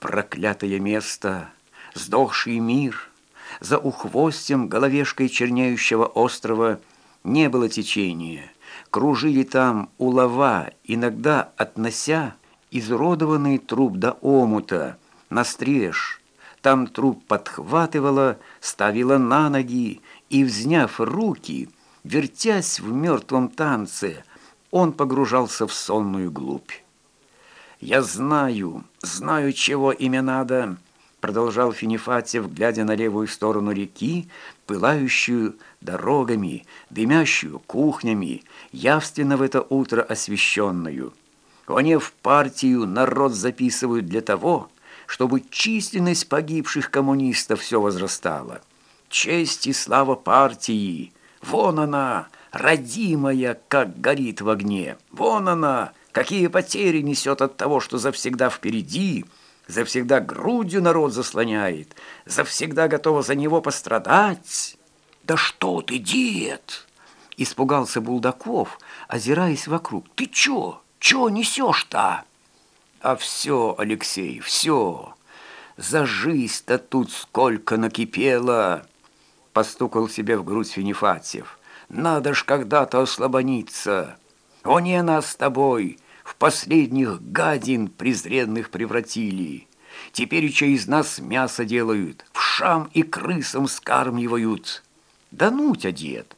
Проклятое место, сдохший мир, за ухвостем головешкой черняющего острова не было течения. Кружили там улова, иногда относя изуродованный труп до омута, настрежь. Там труп подхватывала, ставила на ноги и, взняв руки, вертясь в мертвом танце, он погружался в сонную глубь. «Я знаю, знаю, чего имя надо», — продолжал Финифатьев, глядя на левую сторону реки, пылающую дорогами, дымящую кухнями, явственно в это утро освещенную. Они в партию народ записывают для того, чтобы численность погибших коммунистов все возрастала. Честь и слава партии, вон она, родимая, как горит в огне. Вон она, какие потери несет от того, что завсегда впереди, завсегда грудью народ заслоняет, завсегда готова за него пострадать. «Да что ты, дед!» Испугался Булдаков, озираясь вокруг. «Ты чё? Чё несешь-то?» «А все, Алексей, все. За жизнь-то тут сколько накипело!» Постукал себе в грудь Финифатьев. Надо ж когда-то ослабониться. Они нас с тобой в последних гадин презренных превратили. Теперь еще из нас мясо делают, в шам и крысам скармливают. Да ну тебя, дед,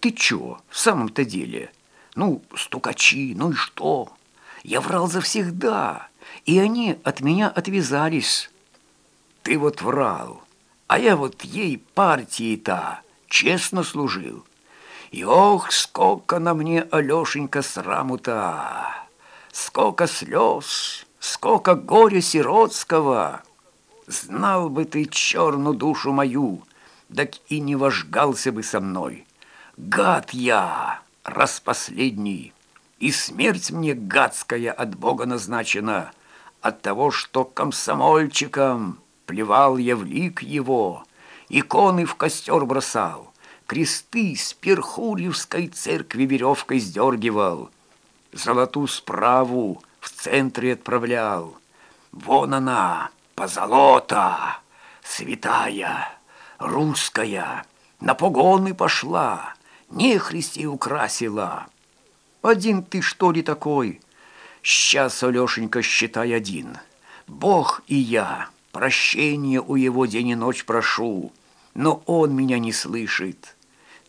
ты чё, в самом-то деле? Ну, стукачи, ну и что? Я врал завсегда, и они от меня отвязались. Ты вот врал, а я вот ей партии-то честно служил. И ох, сколько на мне, Алешенька, сраму-то! Сколько слез, сколько горя сиротского! Знал бы ты черную душу мою, так и не вожгался бы со мной. Гад я, раз последний, и смерть мне гадская от Бога назначена, от того, что комсомольчиком плевал я в лик его, иконы в костер бросал кресты с Перхурьевской церкви веревкой сдергивал, золотую справу в центре отправлял. Вон она, позолота, святая, русская, на погоны пошла, нехристи украсила. Один ты что ли такой? Сейчас, Алешенька, считай один. Бог и я, прощения у его день и ночь прошу, но он меня не слышит.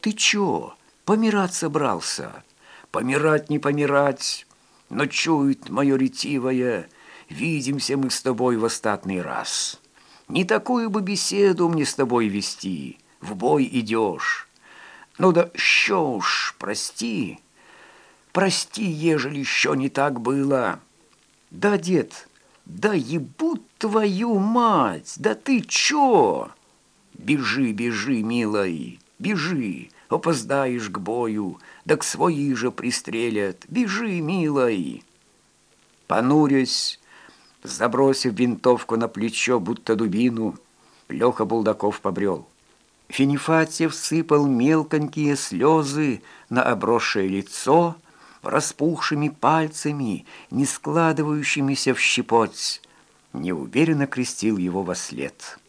Ты чё, помирать собрался? Помирать не помирать, но чует мое ретивое, видимся мы с тобой в остатный раз. Не такую бы беседу мне с тобой вести, в бой идешь. Ну да що уж, прости, прости, ежели еще не так было. Да, дед, да ебут твою мать, да ты чё? Бежи, бежи, милый, бежи, опоздаешь к бою, да к свои же пристрелят. Бежи, милой!» Понурясь, забросив винтовку на плечо, будто дубину, Леха Булдаков побрел. Финифатьев сыпал мелконькие слезы на обросшее лицо, распухшими пальцами, не складывающимися в щепоть, неуверенно крестил его во след.